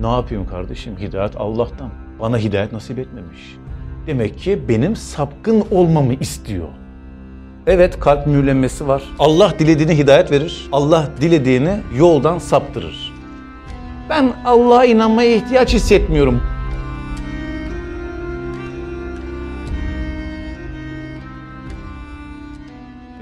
Ne yapayım kardeşim? Hidayet Allah'tan. Bana hidayet nasip etmemiş. Demek ki benim sapkın olmamı istiyor. Evet kalp mühürlenmesi var. Allah dilediğine hidayet verir. Allah dilediğini yoldan saptırır. Ben Allah'a inanmaya ihtiyaç hissetmiyorum.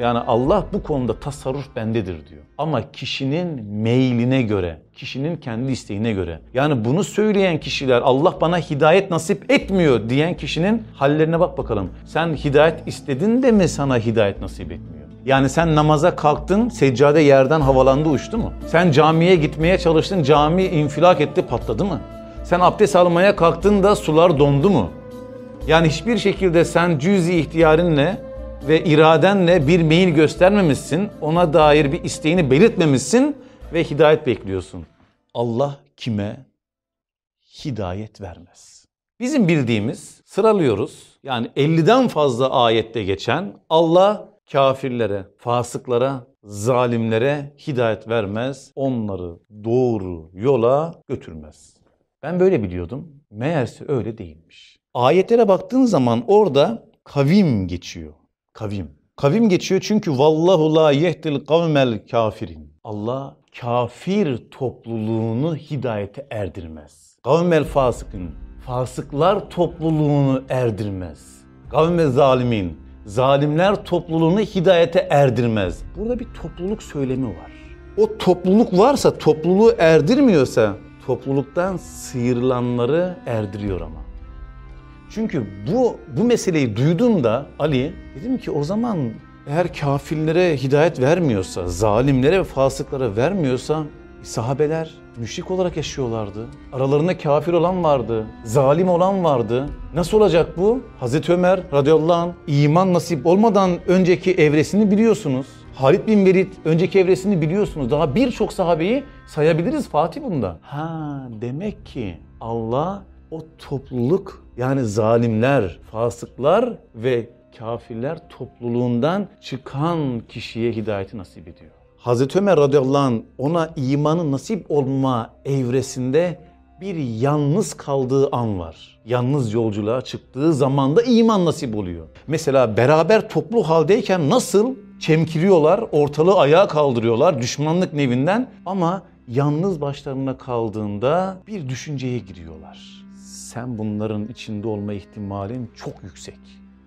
Yani Allah bu konuda tasarruf bendedir diyor. Ama kişinin meyline göre, kişinin kendi isteğine göre. Yani bunu söyleyen kişiler Allah bana hidayet nasip etmiyor diyen kişinin hallerine bak bakalım. Sen hidayet istedin de mi sana hidayet nasip etmiyor? Yani sen namaza kalktın, seccade yerden havalandı uçtu mu? Sen camiye gitmeye çalıştın, cami infilak etti patladı mı? Sen abdest almaya kalktın da sular dondu mu? Yani hiçbir şekilde sen cüz-i ihtiyarınla ve iradenle bir meyil göstermemişsin, ona dair bir isteğini belirtmemişsin ve hidayet bekliyorsun. Allah kime hidayet vermez. Bizim bildiğimiz sıralıyoruz. Yani 50'den fazla ayette geçen Allah kafirlere, fasıklara, zalimlere hidayet vermez. Onları doğru yola götürmez. Ben böyle biliyordum. Meğerse öyle değilmiş. Ayetlere baktığın zaman orada kavim geçiyor. Kavim. Kavim geçiyor çünkü vallahu la yehdil kavmel kafirin. Allah kafir topluluğunu hidayete erdirmez. Kavmel fasıkın. Fasıklar topluluğunu erdirmez. Kavmel zalimin. Zalimler topluluğunu hidayete erdirmez. Burada bir topluluk söylemi var. O topluluk varsa, topluluğu erdirmiyorsa topluluktan sıyrılanları erdiriyor ama. Çünkü bu bu meseleyi duyduğumda Ali dedim ki o zaman eğer kafirlere hidayet vermiyorsa, zalimlere ve fasıklara vermiyorsa sahabeler müşrik olarak yaşıyorlardı. Aralarında kafir olan vardı, zalim olan vardı. Nasıl olacak bu? Hazreti Ömer radıyallahu anh iman nasip olmadan önceki evresini biliyorsunuz. Halid bin Velid önceki evresini biliyorsunuz. Daha birçok sahabeyi sayabiliriz Fatih bunda. Ha demek ki Allah o topluluk yani zalimler, fasıklar ve kafirler topluluğundan çıkan kişiye hidayeti nasip ediyor. Hazreti Ömer radıyallahu anh ona imanı nasip olma evresinde bir yalnız kaldığı an var. Yalnız yolculuğa çıktığı zamanda iman nasip oluyor. Mesela beraber toplu haldeyken nasıl çemkiriyorlar, ortalığı ayağa kaldırıyorlar düşmanlık nevinden ama yalnız başlarına kaldığında bir düşünceye giriyorlar. Sen bunların içinde olma ihtimalin çok yüksek.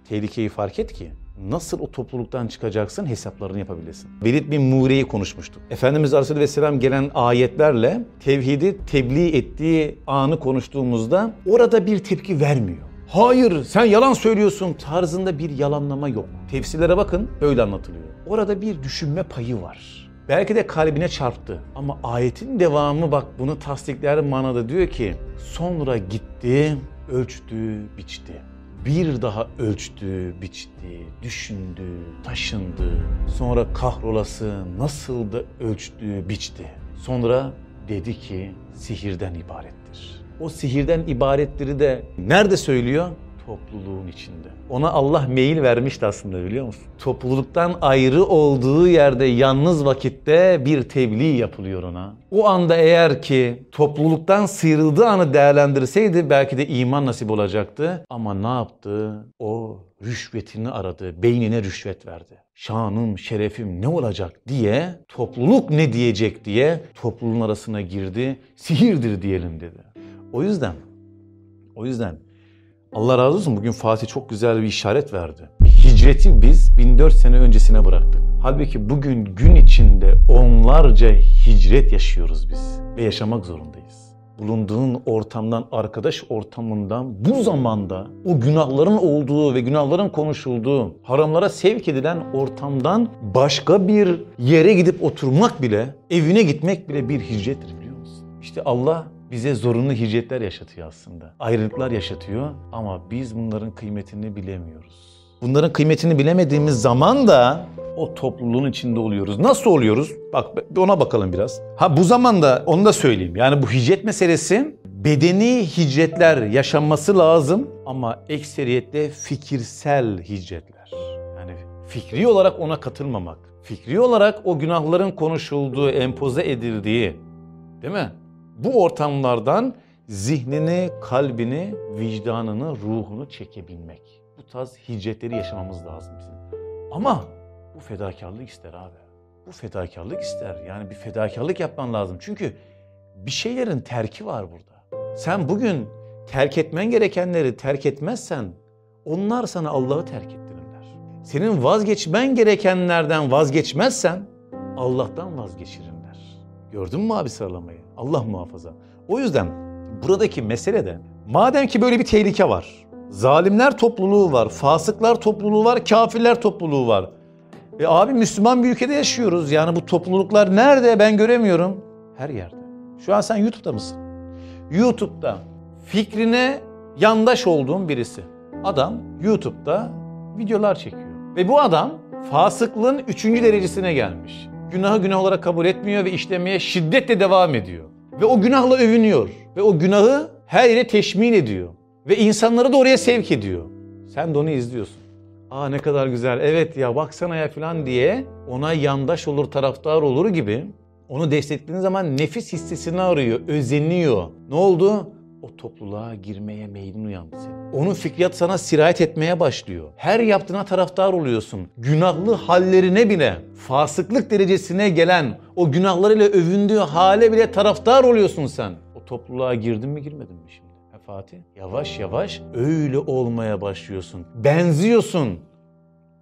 Tehlikeyi fark et ki nasıl o topluluktan çıkacaksın hesaplarını yapabilirsin. Velid bin Muğre'yi konuşmuştuk. Efendimiz Aleyhisselam gelen ayetlerle tevhidi tebliğ ettiği anı konuştuğumuzda orada bir tepki vermiyor. Hayır sen yalan söylüyorsun tarzında bir yalanlama yok. Tefsirlere bakın böyle anlatılıyor. Orada bir düşünme payı var. Belki de kalbine çarptı. Ama ayetin devamı bak bunu tasdikler manada diyor ki sonra gitti, ölçtü, biçti. Bir daha ölçtü, biçti, düşündü, taşındı. Sonra kahrolası nasıl da ölçtü, biçti. Sonra dedi ki sihirden ibarettir. O sihirden ibaretleri de nerede söylüyor? Topluluğun içinde. Ona Allah meyil vermişti aslında biliyor musun? Topluluktan ayrı olduğu yerde yalnız vakitte bir tebliğ yapılıyor ona. O anda eğer ki topluluktan sıyrıldığı anı değerlendirseydi belki de iman nasip olacaktı. Ama ne yaptı? O rüşvetini aradı, beynine rüşvet verdi. Şanım, şerefim ne olacak diye, topluluk ne diyecek diye topluluğun arasına girdi. Sihirdir diyelim dedi. O yüzden, o yüzden Allah razı olsun bugün Fatih çok güzel bir işaret verdi. Hicreti biz 1400 sene öncesine bıraktık. Halbuki bugün gün içinde onlarca hicret yaşıyoruz biz ve yaşamak zorundayız. Bulunduğun ortamdan, arkadaş ortamından bu zamanda o günahların olduğu ve günahların konuşulduğu, haramlara sevk edilen ortamdan başka bir yere gidip oturmak bile, evine gitmek bile bir hicrettir biliyor musun? İşte Allah bize zorunlu hicretler yaşatıyor aslında. Ayrılıklar yaşatıyor ama biz bunların kıymetini bilemiyoruz. Bunların kıymetini bilemediğimiz zaman da o topluluğun içinde oluyoruz. Nasıl oluyoruz? Bak ona bakalım biraz. Ha bu zamanda onu da söyleyeyim. Yani bu hicret meselesi bedeni hicretler yaşanması lazım ama ekseriyette fikirsel hicretler. Yani fikri olarak ona katılmamak. Fikri olarak o günahların konuşulduğu, empoze edildiği, değil mi? Bu ortamlardan zihnini, kalbini, vicdanını, ruhunu çekebilmek. Bu tarz hicretleri yaşamamız lazım bizim. Ama bu fedakarlık ister abi. Bu fedakarlık ister. Yani bir fedakarlık yapman lazım. Çünkü bir şeylerin terki var burada. Sen bugün terk etmen gerekenleri terk etmezsen onlar sana Allah'ı terk ettirirler. Senin vazgeçmen gerekenlerden vazgeçmezsen Allah'tan vazgeçirirler. Gördün mü abi sıralamayı? Allah muhafaza. O yüzden buradaki mesele de madem ki böyle bir tehlike var. Zalimler topluluğu var, fasıklar topluluğu var, kafirler topluluğu var. E abi Müslüman bir ülkede yaşıyoruz. Yani bu topluluklar nerede ben göremiyorum. Her yerde. Şu an sen YouTube'da mısın? YouTube'da fikrine yandaş olduğun birisi. Adam YouTube'da videolar çekiyor. Ve bu adam fasıklığın üçüncü derecesine gelmiş. Günahı günah olarak kabul etmiyor ve işlemeye şiddetle devam ediyor. Ve o günahla övünüyor. Ve o günahı her yere teşmin ediyor. Ve insanları da oraya sevk ediyor. Sen de onu izliyorsun. Aa ne kadar güzel evet ya baksana ya falan diye ona yandaş olur taraftar olur gibi onu desteklediğin zaman nefis hissesini arıyor, özeniyor. Ne oldu? O topluluğa girmeye meylin uyandı senin. Onun fikriyat sana sirayet etmeye başlıyor. Her yaptığına taraftar oluyorsun. Günahlı hallerine bile, fasıklık derecesine gelen o günahlarıyla övündüğü hale bile taraftar oluyorsun sen. O topluluğa girdin mi girmedin mi şimdi? Ha Fatih? Yavaş yavaş öyle olmaya başlıyorsun. Benziyorsun.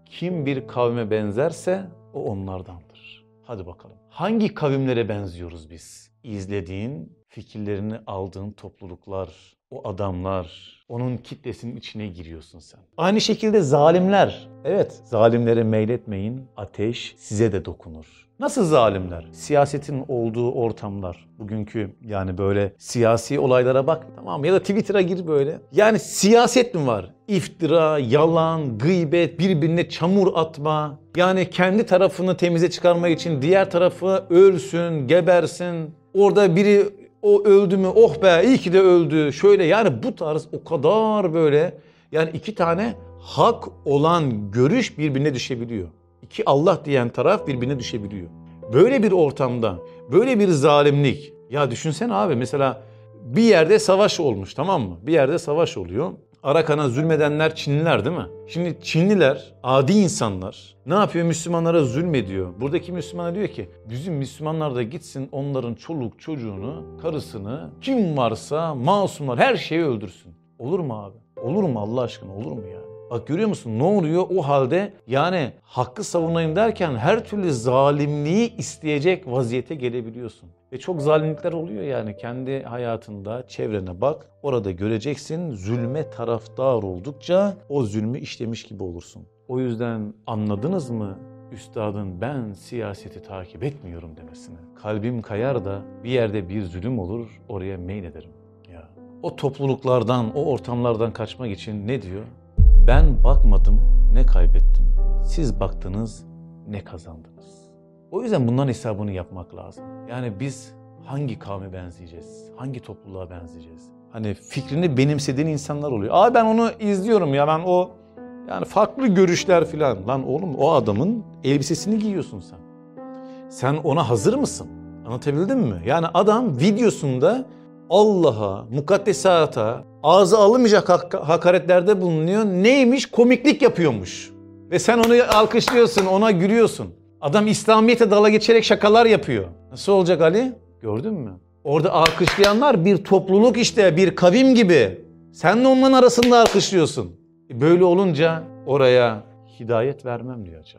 Kim bir kavme benzerse o onlardandır. Hadi bakalım. Hangi kavimlere benziyoruz biz? İzlediğin, fikirlerini aldığın topluluklar, o adamlar, onun kitlesinin içine giriyorsun sen. Aynı şekilde zalimler. Evet, zalimlere meyletmeyin. Ateş size de dokunur. Nasıl zalimler? Siyasetin olduğu ortamlar. Bugünkü yani böyle siyasi olaylara bak. Tamam ya da Twitter'a gir böyle. Yani siyaset mi var? İftira, yalan, gıybet, birbirine çamur atma. Yani kendi tarafını temize çıkarmak için diğer tarafı ölsün, gebersin. Orada biri o öldü mü oh be iyi ki de öldü. Şöyle yani bu tarz o kadar böyle yani iki tane hak olan görüş birbirine düşebiliyor. İki Allah diyen taraf birbirine düşebiliyor. Böyle bir ortamda böyle bir zalimlik ya düşünsene abi mesela bir yerde savaş olmuş tamam mı? Bir yerde savaş oluyor. Arakan'a zulmedenler Çinliler değil mi? Şimdi Çinliler, adi insanlar ne yapıyor? Müslümanlara zulmediyor. Buradaki Müslümanlar diyor ki bizim Müslümanlar da gitsin onların çoluk çocuğunu, karısını, kim varsa masumlar her şeyi öldürsün. Olur mu abi? Olur mu Allah aşkına olur mu yani? Bak görüyor musun ne oluyor o halde yani hakkı savunayım derken her türlü zalimliği isteyecek vaziyete gelebiliyorsun. Ve çok zalimlikler oluyor yani kendi hayatında çevrene bak orada göreceksin zulme taraftar oldukça o zulmü işlemiş gibi olursun. O yüzden anladınız mı üstadın ben siyaseti takip etmiyorum demesini. Kalbim kayar da bir yerde bir zulüm olur oraya meylederim. Ya. O topluluklardan, o ortamlardan kaçmak için ne diyor? Ben bakmadım ne kaybettim. Siz baktınız ne kazandınız. O yüzden bunların hesabını yapmak lazım. Yani biz hangi kavme benzeyeceğiz? Hangi topluluğa benzeyeceğiz? Hani fikrini benimsediğin insanlar oluyor. Aa ben onu izliyorum ya ben o yani farklı görüşler filan. Lan oğlum o adamın elbisesini giyiyorsun sen. Sen ona hazır mısın? Anlatabildim mi? Yani adam videosunda Allah'a, mukaddesata, ağza alınmayacak hak- hakaretlerde bulunuyor. Neymiş? Komiklik yapıyormuş. Ve sen onu alkışlıyorsun, ona gülüyorsun. Adam İslamiyet'e dala geçerek şakalar yapıyor. Nasıl olacak Ali? Gördün mü? Orada alkışlayanlar bir topluluk işte, bir kavim gibi. Sen de onların arasında alkışlıyorsun. E Böyle olunca oraya hidayet vermem diyor Hacı.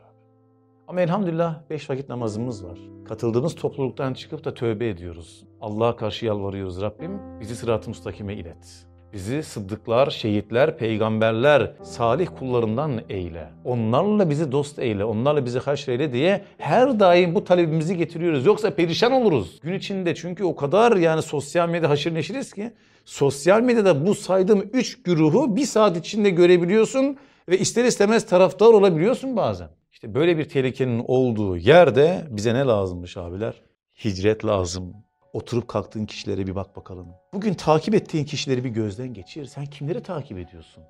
Ama elhamdülillah beş vakit namazımız var. Katıldığımız topluluktan çıkıp da tövbe ediyoruz. Allah'a karşı yalvarıyoruz Rabbim bizi sırat-ı müstakime ilet. Bizi sıddıklar, şehitler, peygamberler, salih kullarından eyle. Onlarla bizi dost eyle, onlarla bizi haşreyle diye her daim bu talebimizi getiriyoruz. Yoksa perişan oluruz. Gün içinde çünkü o kadar yani sosyal medya haşır neşiriz ki sosyal medyada bu saydığım üç güruhu bir saat içinde görebiliyorsun ve ister istemez taraftar olabiliyorsun bazen. İşte böyle bir tehlikenin olduğu yerde bize ne lazımmış abiler? Hicret lazım. Oturup kalktığın kişilere bir bak bakalım. Bugün takip ettiğin kişileri bir gözden geçir. Sen kimleri takip ediyorsun?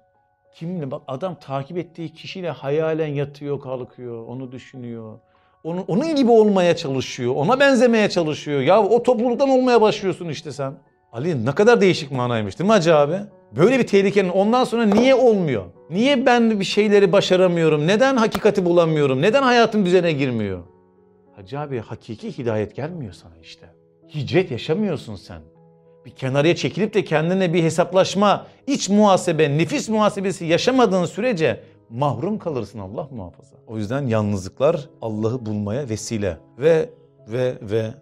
Kimle bak adam takip ettiği kişiyle hayalen yatıyor kalkıyor, onu düşünüyor. Onun, onun gibi olmaya çalışıyor. Ona benzemeye çalışıyor. Ya o topluluktan olmaya başlıyorsun işte sen. Ali ne kadar değişik manaymış değil mi Hacı abi? Böyle bir tehlikenin ondan sonra niye olmuyor? Niye ben bir şeyleri başaramıyorum? Neden hakikati bulamıyorum? Neden hayatım düzene girmiyor? Hacı abi hakiki hidayet gelmiyor sana işte. Hicret yaşamıyorsun sen. Bir kenarıya çekilip de kendine bir hesaplaşma, iç muhasebe, nefis muhasebesi yaşamadığın sürece mahrum kalırsın Allah muhafaza. O yüzden yalnızlıklar Allah'ı bulmaya vesile. Ve ve ve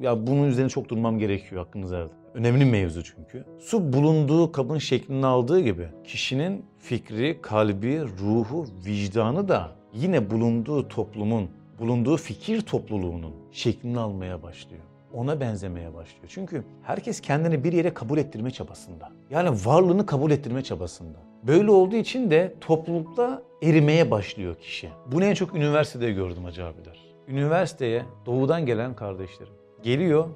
ya bunun üzerine çok durmam gerekiyor hakkınızda. Önemli mevzu çünkü. Su bulunduğu kabın şeklini aldığı gibi kişinin fikri, kalbi, ruhu, vicdanı da yine bulunduğu toplumun, bulunduğu fikir topluluğunun şeklini almaya başlıyor. Ona benzemeye başlıyor. Çünkü herkes kendini bir yere kabul ettirme çabasında. Yani varlığını kabul ettirme çabasında. Böyle olduğu için de toplulukta erimeye başlıyor kişi. Bunu en çok üniversitede gördüm hacı abiler. Üniversiteye doğudan gelen kardeşlerim. Geliyor,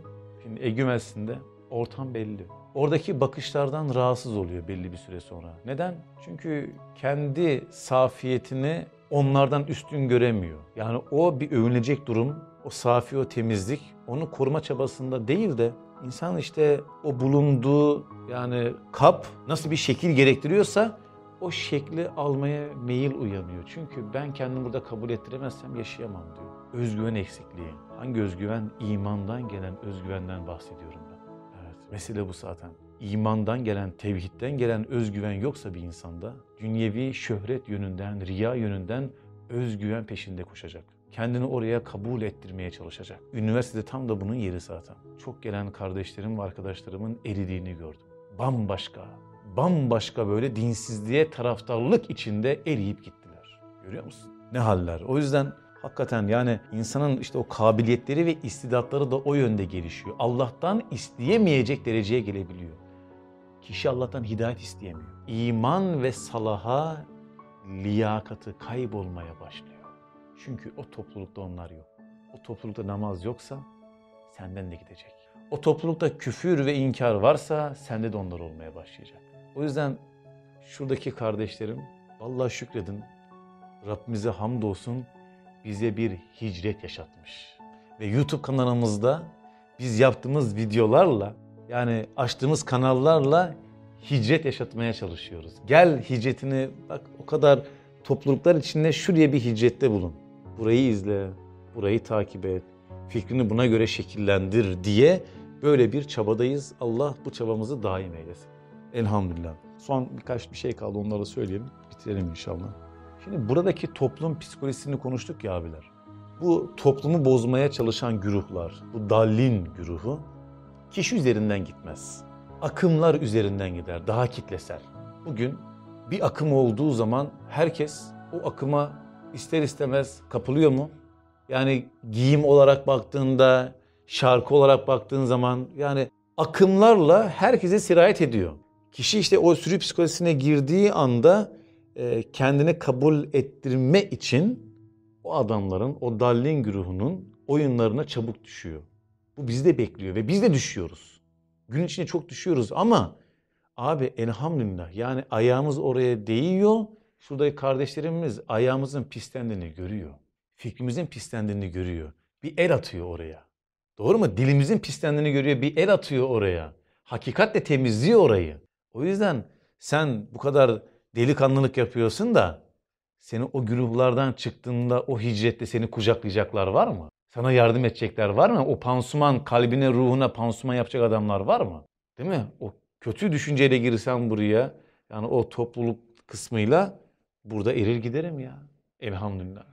şimdi Ege Üniversitesi'nde ortam belli. Oradaki bakışlardan rahatsız oluyor belli bir süre sonra. Neden? Çünkü kendi safiyetini onlardan üstün göremiyor. Yani o bir övünecek durum, o safi, o temizlik onu koruma çabasında değil de insan işte o bulunduğu yani kap nasıl bir şekil gerektiriyorsa o şekli almaya meyil uyanıyor. Çünkü ben kendimi burada kabul ettiremezsem yaşayamam diyor. Özgüven eksikliği. Hangi özgüven? İmandan gelen özgüvenden bahsediyorum ben. Evet, mesele bu zaten. İmandan gelen, tevhidden gelen özgüven yoksa bir insanda dünyevi şöhret yönünden, riya yönünden özgüven peşinde koşacak. Kendini oraya kabul ettirmeye çalışacak. Üniversitede tam da bunun yeri zaten. Çok gelen kardeşlerim ve arkadaşlarımın eridiğini gördüm. Bambaşka, bambaşka böyle dinsizliğe taraftarlık içinde eriyip gittiler. Görüyor musun? Ne haller. O yüzden hakikaten yani insanın işte o kabiliyetleri ve istidatları da o yönde gelişiyor. Allah'tan isteyemeyecek dereceye gelebiliyor. Kişi Allah'tan hidayet isteyemiyor. İman ve salaha liyakatı kaybolmaya başlıyor. Çünkü o toplulukta onlar yok. O toplulukta namaz yoksa senden de gidecek. O toplulukta küfür ve inkar varsa sende de onlar olmaya başlayacak. O yüzden şuradaki kardeşlerim vallahi şükredin. Rabbimize hamdolsun bize bir hicret yaşatmış. Ve YouTube kanalımızda biz yaptığımız videolarla yani açtığımız kanallarla hicret yaşatmaya çalışıyoruz. Gel hicretini bak o kadar topluluklar içinde şuraya bir hicrette bulun. Burayı izle, burayı takip et, fikrini buna göre şekillendir diye böyle bir çabadayız. Allah bu çabamızı daim eylesin. Elhamdülillah. Son birkaç bir şey kaldı onları söyleyeyim. Bitirelim inşallah. Şimdi buradaki toplum psikolojisini konuştuk ya abiler. Bu toplumu bozmaya çalışan güruhlar, bu dallin güruhu kişi üzerinden gitmez. Akımlar üzerinden gider, daha kitlesel. Bugün bir akım olduğu zaman herkes o akıma ister istemez kapılıyor mu? Yani giyim olarak baktığında, şarkı olarak baktığın zaman yani akımlarla herkese sirayet ediyor. Kişi işte o sürü psikolojisine girdiği anda e, kendini kabul ettirme için o adamların, o dallin güruhunun oyunlarına çabuk düşüyor. Bu bizi de bekliyor ve biz de düşüyoruz. Gün içinde çok düşüyoruz ama abi elhamdülillah yani ayağımız oraya değiyor. Şuradaki kardeşlerimiz ayağımızın pislendiğini görüyor. Fikrimizin pislendiğini görüyor. Bir el atıyor oraya. Doğru mu? Dilimizin pislendiğini görüyor. Bir el atıyor oraya. Hakikatle temizliyor orayı. O yüzden sen bu kadar delikanlılık yapıyorsun da seni o güruhlardan çıktığında o hicrette seni kucaklayacaklar var mı? Sana yardım edecekler var mı? O pansuman kalbine ruhuna pansuman yapacak adamlar var mı? Değil mi? O kötü düşünceyle girsen buraya yani o topluluk kısmıyla burada erir giderim ya. Elhamdülillah.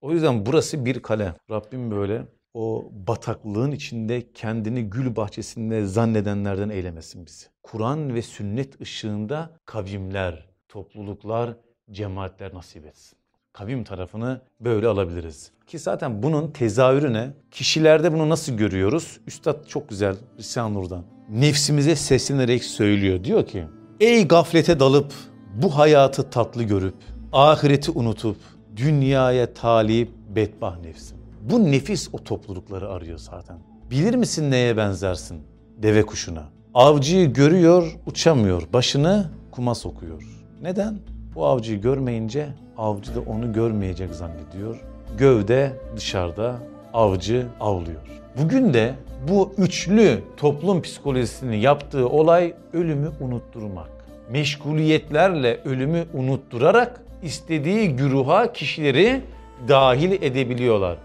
O yüzden burası bir kale. Rabbim böyle o bataklığın içinde kendini gül bahçesinde zannedenlerden eylemesin bizi. Kur'an ve sünnet ışığında kavimler, topluluklar, cemaatler nasip etsin. Kavim tarafını böyle alabiliriz. Ki zaten bunun tezahürü ne? Kişilerde bunu nasıl görüyoruz? Üstad çok güzel Risale Nur'dan. Nefsimize seslenerek söylüyor. Diyor ki, Ey gaflete dalıp, bu hayatı tatlı görüp, ahireti unutup, dünyaya talip bedbah nefsim. Bu nefis o toplulukları arıyor zaten. Bilir misin neye benzersin? Deve kuşuna. Avcıyı görüyor, uçamıyor. Başını kuma sokuyor. Neden? Bu avcıyı görmeyince avcı da onu görmeyecek zannediyor gövde dışarıda, avcı avlıyor. Bugün de bu üçlü toplum psikolojisini yaptığı olay ölümü unutturmak. Meşguliyetlerle ölümü unutturarak istediği güruha kişileri dahil edebiliyorlar.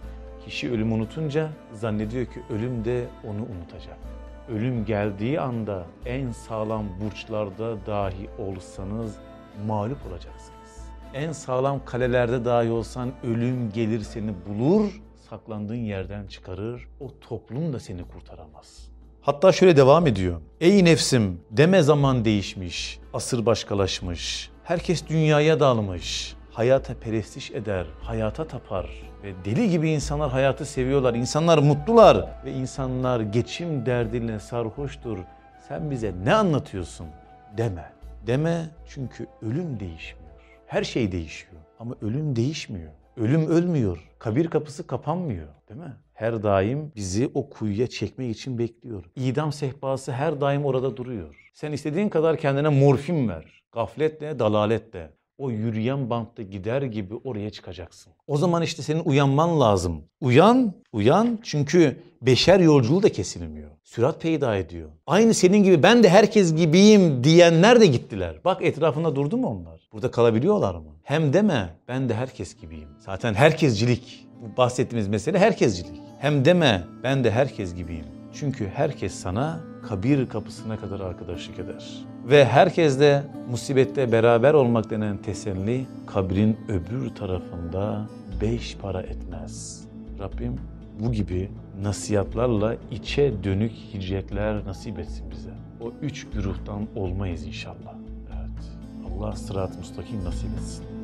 Kişi ölümü unutunca zannediyor ki ölüm de onu unutacak. Ölüm geldiği anda en sağlam burçlarda dahi olsanız mağlup olacaksınız. En sağlam kalelerde dahi olsan ölüm gelir seni bulur, saklandığın yerden çıkarır. O toplum da seni kurtaramaz. Hatta şöyle devam ediyor. Ey nefsim deme zaman değişmiş, asır başkalaşmış. Herkes dünyaya dalmış. Hayata perestiş eder, hayata tapar. Ve deli gibi insanlar hayatı seviyorlar. İnsanlar mutlular ve insanlar geçim derdiyle sarhoştur. Sen bize ne anlatıyorsun? Deme. Deme çünkü ölüm değişmiyor. Her şey değişiyor ama ölüm değişmiyor. Ölüm ölmüyor. Kabir kapısı kapanmıyor. Değil mi? Her daim bizi o kuyuya çekmek için bekliyor. İdam sehpası her daim orada duruyor. Sen istediğin kadar kendine morfin ver. Gafletle, dalaletle. O yürüyen bantta gider gibi oraya çıkacaksın. O zaman işte senin uyanman lazım. Uyan, uyan çünkü beşer yolculuğu da kesilmiyor. Sürat peyda ediyor. Aynı senin gibi ben de herkes gibiyim diyenler de gittiler. Bak etrafında durdu mu onlar? Burada kalabiliyorlar mı? Hem deme ben de herkes gibiyim. Zaten herkescilik. Bu bahsettiğimiz mesele herkescilik. Hem deme ben de herkes gibiyim. Çünkü herkes sana kabir kapısına kadar arkadaşlık eder. Ve herkes de musibette beraber olmak denen teselli kabrin öbür tarafında beş para etmez. Rabbim bu gibi nasihatlarla içe dönük hicretler nasip etsin bize. O üç güruhtan olmayız inşallah. Evet. Allah sırat-ı müstakim nasip etsin.